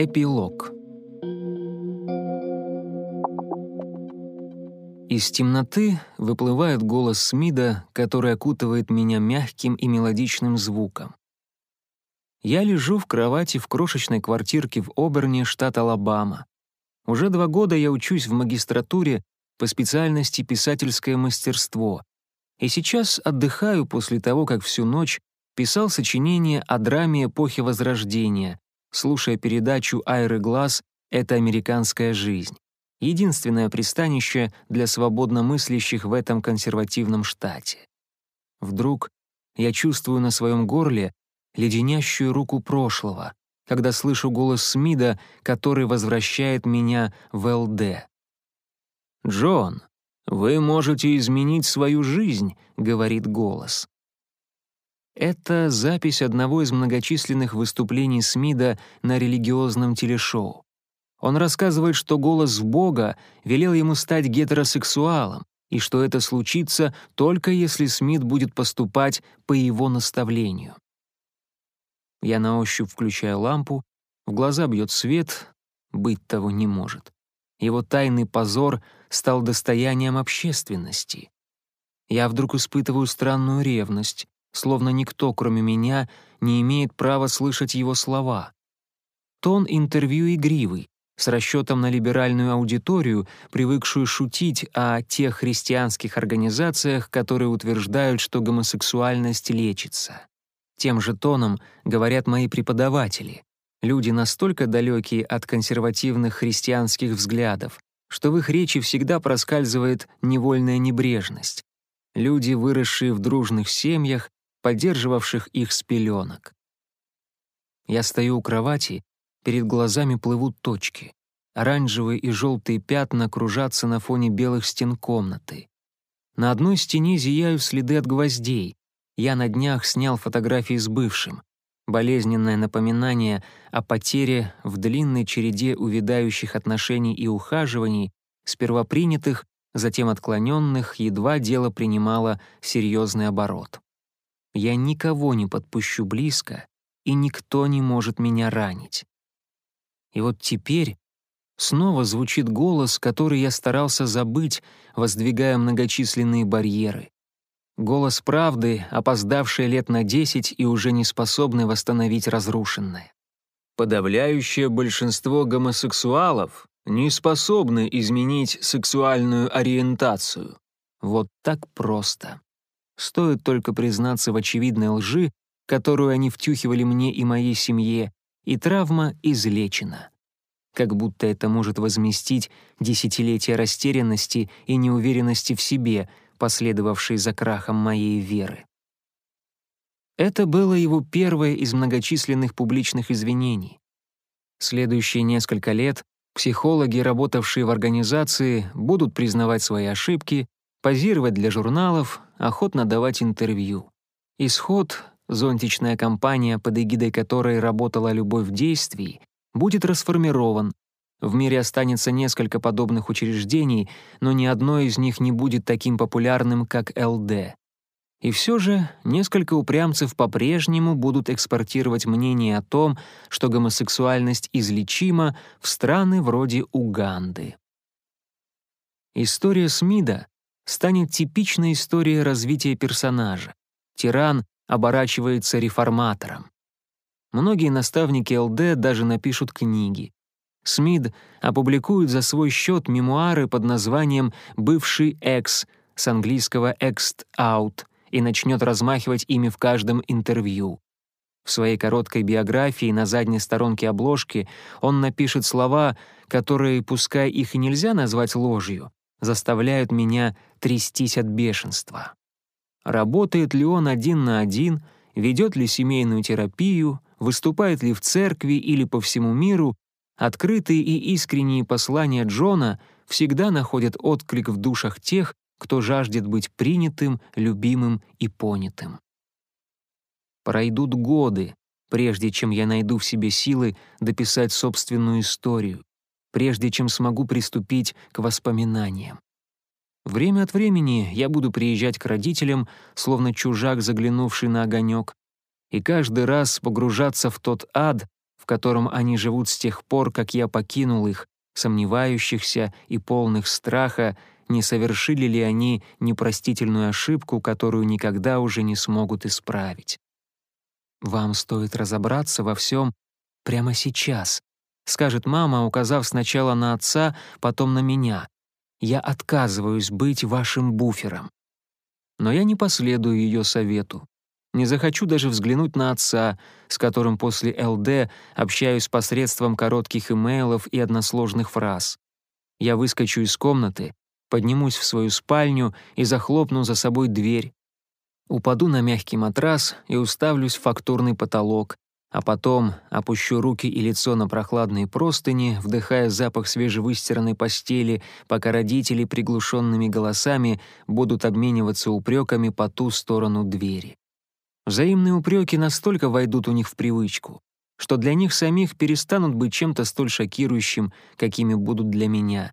Эпилог Из темноты выплывает голос Смида, который окутывает меня мягким и мелодичным звуком. Я лежу в кровати в крошечной квартирке в Оберне, штат Алабама. Уже два года я учусь в магистратуре по специальности писательское мастерство, и сейчас отдыхаю после того, как всю ночь писал сочинение о драме эпохи Возрождения, слушая передачу Айры Глаз «Это американская жизнь» единственное пристанище для свободно мыслящих в этом консервативном штате. Вдруг я чувствую на своем горле леденящую руку прошлого, когда слышу голос Смида, который возвращает меня в ЛД. «Джон, вы можете изменить свою жизнь», — говорит голос. Это запись одного из многочисленных выступлений Смида на религиозном телешоу. Он рассказывает, что голос Бога велел ему стать гетеросексуалом, и что это случится только если Смит будет поступать по его наставлению. Я на ощупь включаю лампу, в глаза бьет свет, быть того не может. Его тайный позор стал достоянием общественности. Я вдруг испытываю странную ревность, словно никто, кроме меня, не имеет права слышать его слова. Тон интервью игривый, с расчетом на либеральную аудиторию, привыкшую шутить о тех христианских организациях, которые утверждают, что гомосексуальность лечится. Тем же тоном говорят мои преподаватели. Люди настолько далекие от консервативных христианских взглядов, что в их речи всегда проскальзывает невольная небрежность. Люди, выросшие в дружных семьях, поддерживавших их с пеленок. Я стою у кровати Перед глазами плывут точки. Оранжевые и желтые пятна кружатся на фоне белых стен комнаты. На одной стене зияют следы от гвоздей. Я на днях снял фотографии с бывшим. Болезненное напоминание о потере в длинной череде увядающих отношений и ухаживаний, сперва принятых, затем отклоненных, едва дело принимало серьезный оборот. Я никого не подпущу близко, и никто не может меня ранить. И вот теперь снова звучит голос, который я старался забыть, воздвигая многочисленные барьеры. Голос правды, опоздавший лет на десять и уже не способный восстановить разрушенное. Подавляющее большинство гомосексуалов не способны изменить сексуальную ориентацию. Вот так просто. Стоит только признаться в очевидной лжи, которую они втюхивали мне и моей семье, и травма излечена. Как будто это может возместить десятилетия растерянности и неуверенности в себе, последовавшие за крахом моей веры. Это было его первое из многочисленных публичных извинений. Следующие несколько лет психологи, работавшие в организации, будут признавать свои ошибки, позировать для журналов, охотно давать интервью. Исход зонтичная компания, под эгидой которой работала любовь в действии, будет расформирован. В мире останется несколько подобных учреждений, но ни одно из них не будет таким популярным, как ЛД. И все же несколько упрямцев по-прежнему будут экспортировать мнение о том, что гомосексуальность излечима в страны вроде Уганды. История Смида станет типичной историей развития персонажа. Тиран, оборачивается реформатором. Многие наставники ЛД даже напишут книги. СМИД опубликует за свой счет мемуары под названием «Бывший экс» с английского «экст аут» и начнет размахивать ими в каждом интервью. В своей короткой биографии на задней сторонке обложки он напишет слова, которые, пускай их и нельзя назвать ложью, заставляют меня трястись от бешенства. Работает ли он один на один, ведет ли семейную терапию, выступает ли в церкви или по всему миру, открытые и искренние послания Джона всегда находят отклик в душах тех, кто жаждет быть принятым, любимым и понятым. Пройдут годы, прежде чем я найду в себе силы дописать собственную историю, прежде чем смогу приступить к воспоминаниям. Время от времени я буду приезжать к родителям, словно чужак, заглянувший на огонек, и каждый раз погружаться в тот ад, в котором они живут с тех пор, как я покинул их, сомневающихся и полных страха, не совершили ли они непростительную ошибку, которую никогда уже не смогут исправить. «Вам стоит разобраться во всем прямо сейчас», — скажет мама, указав сначала на отца, потом на меня. «Я отказываюсь быть вашим буфером». Но я не последую ее совету. Не захочу даже взглянуть на отца, с которым после ЛД общаюсь посредством коротких имейлов и односложных фраз. Я выскочу из комнаты, поднимусь в свою спальню и захлопну за собой дверь. Упаду на мягкий матрас и уставлюсь в фактурный потолок, а потом опущу руки и лицо на прохладные простыни, вдыхая запах свежевыстиранной постели, пока родители приглушенными голосами будут обмениваться упреками по ту сторону двери. Взаимные упреки настолько войдут у них в привычку, что для них самих перестанут быть чем-то столь шокирующим, какими будут для меня.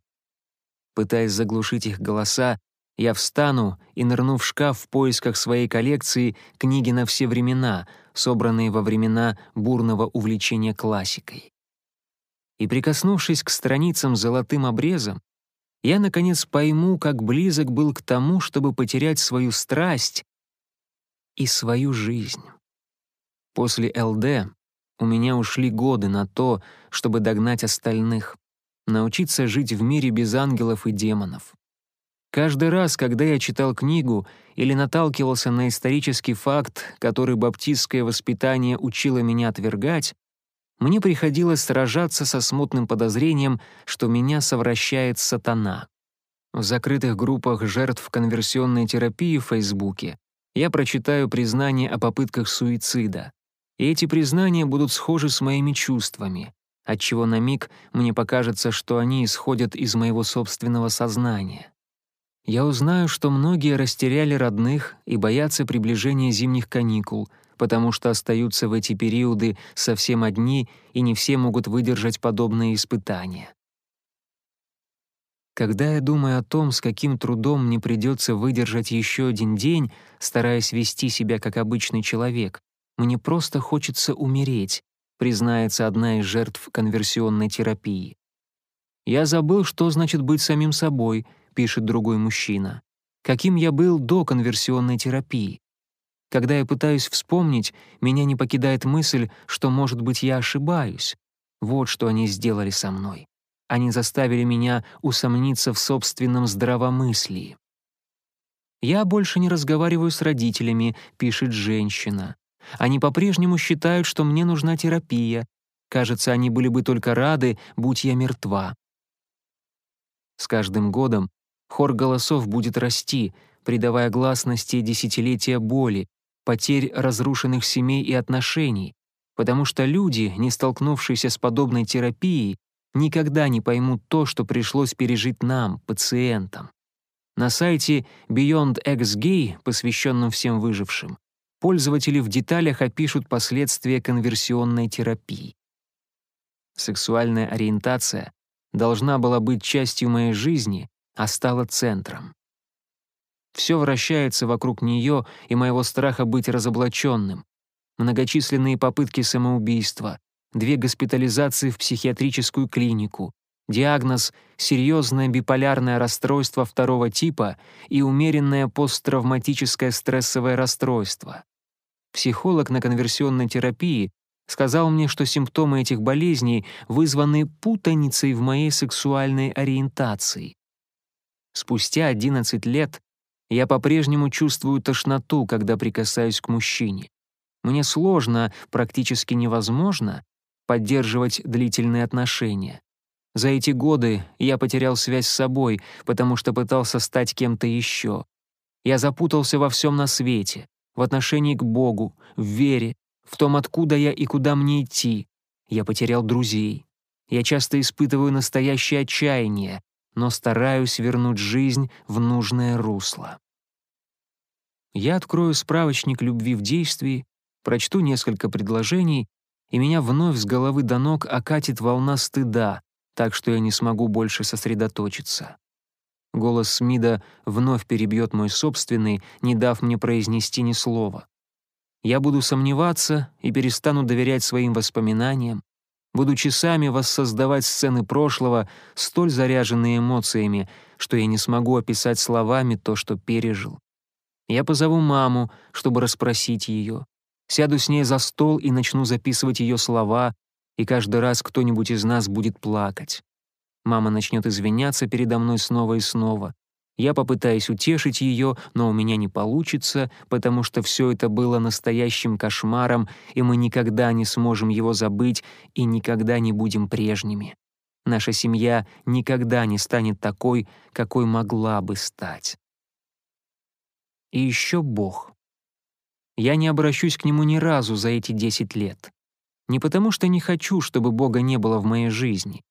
Пытаясь заглушить их голоса, я встану и нырну в шкаф в поисках своей коллекции книги на все времена, собранные во времена бурного увлечения классикой. И прикоснувшись к страницам золотым обрезом, я, наконец, пойму, как близок был к тому, чтобы потерять свою страсть и свою жизнь. После ЛД у меня ушли годы на то, чтобы догнать остальных, научиться жить в мире без ангелов и демонов. Каждый раз, когда я читал книгу или наталкивался на исторический факт, который баптистское воспитание учило меня отвергать, мне приходилось сражаться со смутным подозрением, что меня совращает сатана. В закрытых группах жертв конверсионной терапии в Фейсбуке я прочитаю признания о попытках суицида. И эти признания будут схожи с моими чувствами, отчего на миг мне покажется, что они исходят из моего собственного сознания. Я узнаю, что многие растеряли родных и боятся приближения зимних каникул, потому что остаются в эти периоды совсем одни и не все могут выдержать подобные испытания. Когда я думаю о том, с каким трудом мне придется выдержать еще один день, стараясь вести себя как обычный человек, мне просто хочется умереть, признается одна из жертв конверсионной терапии. «Я забыл, что значит быть самим собой», — пишет другой мужчина. «Каким я был до конверсионной терапии? Когда я пытаюсь вспомнить, меня не покидает мысль, что, может быть, я ошибаюсь. Вот что они сделали со мной. Они заставили меня усомниться в собственном здравомыслии. «Я больше не разговариваю с родителями», — пишет женщина. «Они по-прежнему считают, что мне нужна терапия. Кажется, они были бы только рады, будь я мертва». С каждым годом хор голосов будет расти, придавая гласности десятилетия боли, потерь разрушенных семей и отношений, потому что люди, не столкнувшиеся с подобной терапией, никогда не поймут то, что пришлось пережить нам, пациентам. На сайте Beyond X-Gay, посвященном всем выжившим, пользователи в деталях опишут последствия конверсионной терапии. Сексуальная ориентация должна была быть частью моей жизни, а стала центром. Все вращается вокруг нее и моего страха быть разоблаченным. Многочисленные попытки самоубийства, две госпитализации в психиатрическую клинику, диагноз «серьезное биполярное расстройство второго типа» и умеренное посттравматическое стрессовое расстройство. Психолог на конверсионной терапии сказал мне, что симптомы этих болезней вызваны путаницей в моей сексуальной ориентации. Спустя 11 лет я по-прежнему чувствую тошноту, когда прикасаюсь к мужчине. Мне сложно, практически невозможно поддерживать длительные отношения. За эти годы я потерял связь с собой, потому что пытался стать кем-то еще. Я запутался во всем на свете, в отношении к Богу, в вере, в том, откуда я и куда мне идти. Я потерял друзей. Я часто испытываю настоящее отчаяние, но стараюсь вернуть жизнь в нужное русло. Я открою справочник любви в действии, прочту несколько предложений и меня вновь с головы до ног окатит волна стыда, так что я не смогу больше сосредоточиться. Голос Смида вновь перебьет мой собственный, не дав мне произнести ни слова. Я буду сомневаться и перестану доверять своим воспоминаниям, Буду часами воссоздавать сцены прошлого, столь заряженные эмоциями, что я не смогу описать словами то, что пережил. Я позову маму, чтобы расспросить ее. Сяду с ней за стол и начну записывать ее слова, и каждый раз кто-нибудь из нас будет плакать. Мама начнет извиняться передо мной снова и снова. Я попытаюсь утешить ее, но у меня не получится, потому что все это было настоящим кошмаром, и мы никогда не сможем его забыть и никогда не будем прежними. Наша семья никогда не станет такой, какой могла бы стать. И еще Бог. Я не обращусь к Нему ни разу за эти 10 лет. Не потому что не хочу, чтобы Бога не было в моей жизни,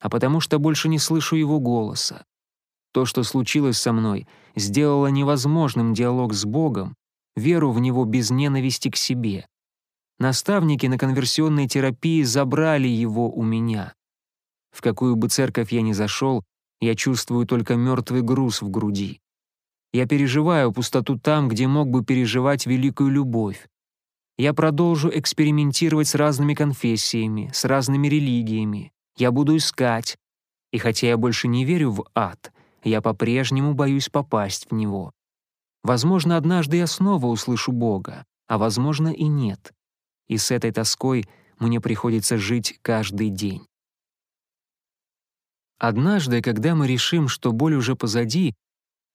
а потому что больше не слышу Его голоса. То, что случилось со мной, сделало невозможным диалог с Богом, веру в Него без ненависти к себе. Наставники на конверсионной терапии забрали его у меня. В какую бы церковь я ни зашел, я чувствую только мертвый груз в груди. Я переживаю пустоту там, где мог бы переживать великую любовь. Я продолжу экспериментировать с разными конфессиями, с разными религиями. Я буду искать. И хотя я больше не верю в ад, я по-прежнему боюсь попасть в него. Возможно, однажды я снова услышу Бога, а возможно и нет. И с этой тоской мне приходится жить каждый день. Однажды, когда мы решим, что боль уже позади,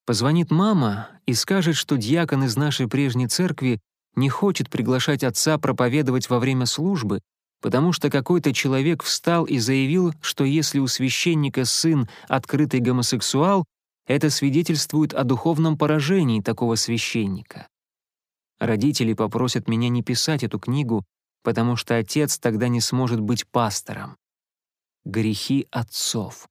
позвонит мама и скажет, что дьякон из нашей прежней церкви не хочет приглашать отца проповедовать во время службы, потому что какой-то человек встал и заявил, что если у священника сын открытый гомосексуал, это свидетельствует о духовном поражении такого священника. Родители попросят меня не писать эту книгу, потому что отец тогда не сможет быть пастором. Грехи отцов.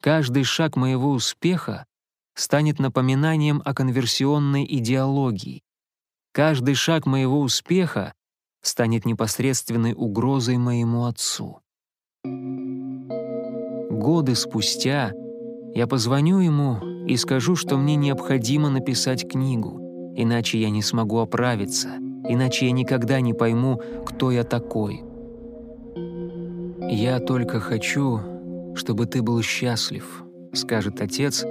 Каждый шаг моего успеха станет напоминанием о конверсионной идеологии. Каждый шаг моего успеха станет непосредственной угрозой моему отцу. Годы спустя я позвоню ему и скажу, что мне необходимо написать книгу, иначе я не смогу оправиться, иначе я никогда не пойму, кто я такой. «Я только хочу, чтобы ты был счастлив», — скажет отец,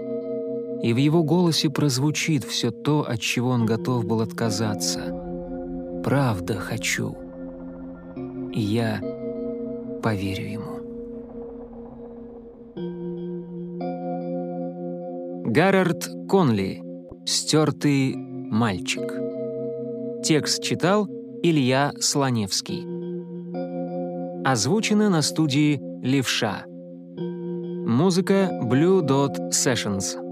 и в его голосе прозвучит все то, от чего он готов был отказаться — правда хочу. И я поверю ему. Гаррард Конли. «Стертый мальчик». Текст читал Илья Слоневский. Озвучено на студии «Левша». Музыка Blue Dot Sessions.